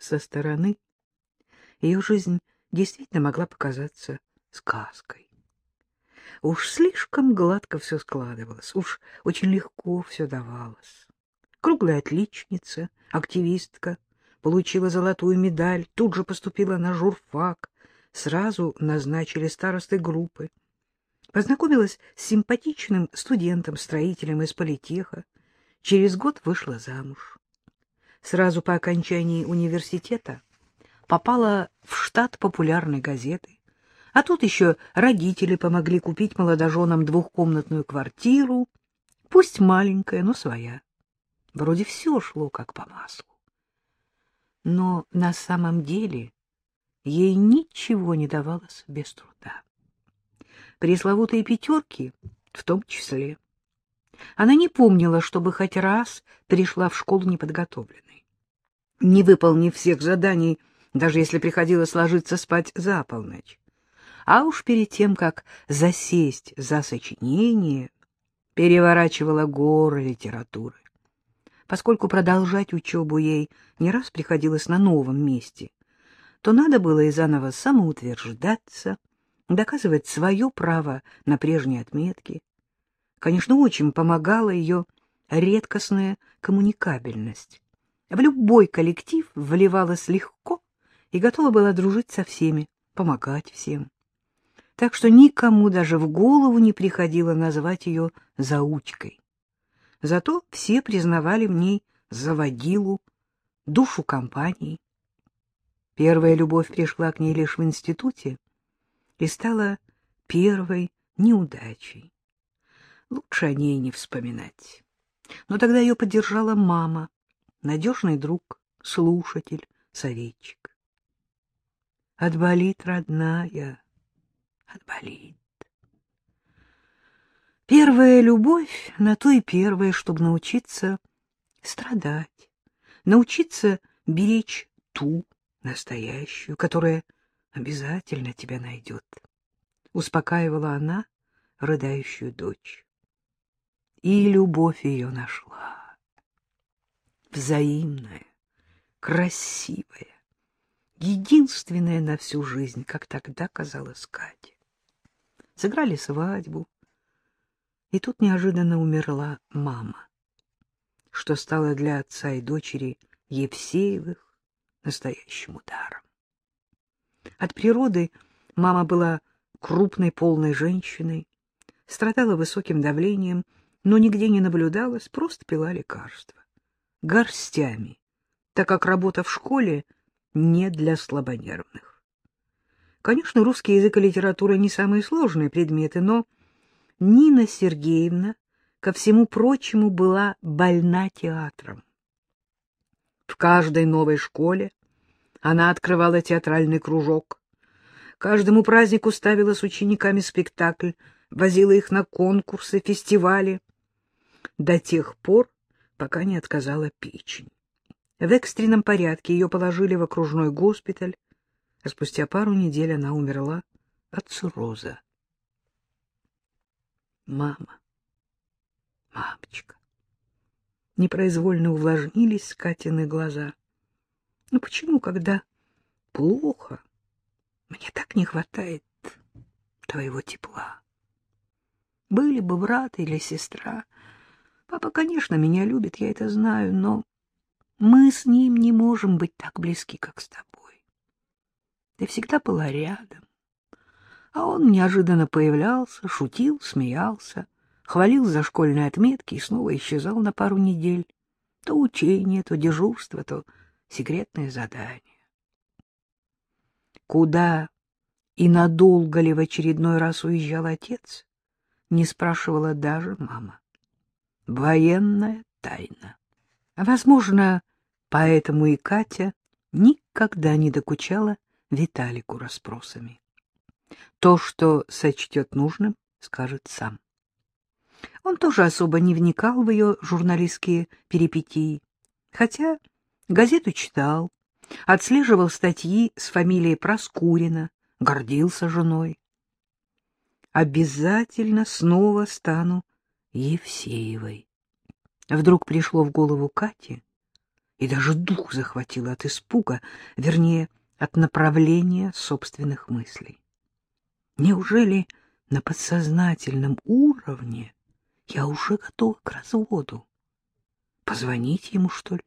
Со стороны ее жизнь действительно могла показаться сказкой. Уж слишком гладко все складывалось, уж очень легко все давалось. Круглая отличница, активистка, получила золотую медаль, тут же поступила на журфак, сразу назначили старостой группы. Познакомилась с симпатичным студентом-строителем из политеха, через год вышла замуж. Сразу по окончании университета попала в штат популярной газеты, а тут еще родители помогли купить молодоженам двухкомнатную квартиру, пусть маленькая, но своя. Вроде все шло как по маслу. Но на самом деле ей ничего не давалось без труда. Пресловутые пятерки в том числе. Она не помнила, чтобы хоть раз пришла в школу неподготовленной. Не выполнив всех заданий, даже если приходилось ложиться спать за полночь. А уж перед тем, как засесть за сочинение, переворачивала горы литературы. Поскольку продолжать учебу ей не раз приходилось на новом месте, то надо было и заново самоутверждаться, доказывать свое право на прежние отметки. Конечно, очень помогала ее редкостная коммуникабельность. В любой коллектив вливалась легко и готова была дружить со всеми, помогать всем. Так что никому даже в голову не приходило назвать ее заучкой. Зато все признавали в ней заводилу, душу компании. Первая любовь пришла к ней лишь в институте и стала первой неудачей. Лучше о ней не вспоминать. Но тогда ее поддержала мама, надежный друг, слушатель, советчик. Отболит, родная, отболит. Первая любовь на то и первая, чтобы научиться страдать, научиться беречь ту, настоящую, которая обязательно тебя найдет. Успокаивала она рыдающую дочь. И любовь ее нашла. Взаимная, красивая, единственная на всю жизнь, как тогда казалось Кате. Сыграли свадьбу, и тут неожиданно умерла мама, что стало для отца и дочери Евсеевых настоящим ударом. От природы мама была крупной полной женщиной, страдала высоким давлением, но нигде не наблюдалась, просто пила лекарства. Горстями, так как работа в школе не для слабонервных. Конечно, русский язык и литература не самые сложные предметы, но Нина Сергеевна, ко всему прочему, была больна театром. В каждой новой школе она открывала театральный кружок. Каждому празднику ставила с учениками спектакль, возила их на конкурсы, фестивали. До тех пор, пока не отказала печень. В экстренном порядке ее положили в окружной госпиталь, а спустя пару недель она умерла от цирроза. Мама, мамочка непроизвольно увлажнились Катины глаза. Ну почему, когда плохо, мне так не хватает твоего тепла? Были бы брат или сестра. Папа, конечно, меня любит, я это знаю, но мы с ним не можем быть так близки, как с тобой. Ты всегда была рядом. А он неожиданно появлялся, шутил, смеялся хвалил за школьные отметки и снова исчезал на пару недель. То учение, то дежурство, то секретное задание. Куда и надолго ли в очередной раз уезжал отец, не спрашивала даже мама. Военная тайна. Возможно, поэтому и Катя никогда не докучала Виталику расспросами. То, что сочтет нужным, скажет сам. Он тоже особо не вникал в ее журналистские перипетии, хотя газету читал, отслеживал статьи с фамилией Проскурина, гордился женой. Обязательно снова стану Евсеевой. Вдруг пришло в голову Кате, и даже дух захватило от испуга, вернее, от направления собственных мыслей. Неужели на подсознательном уровне я уже готова к разводу? Позвонить ему, что ли?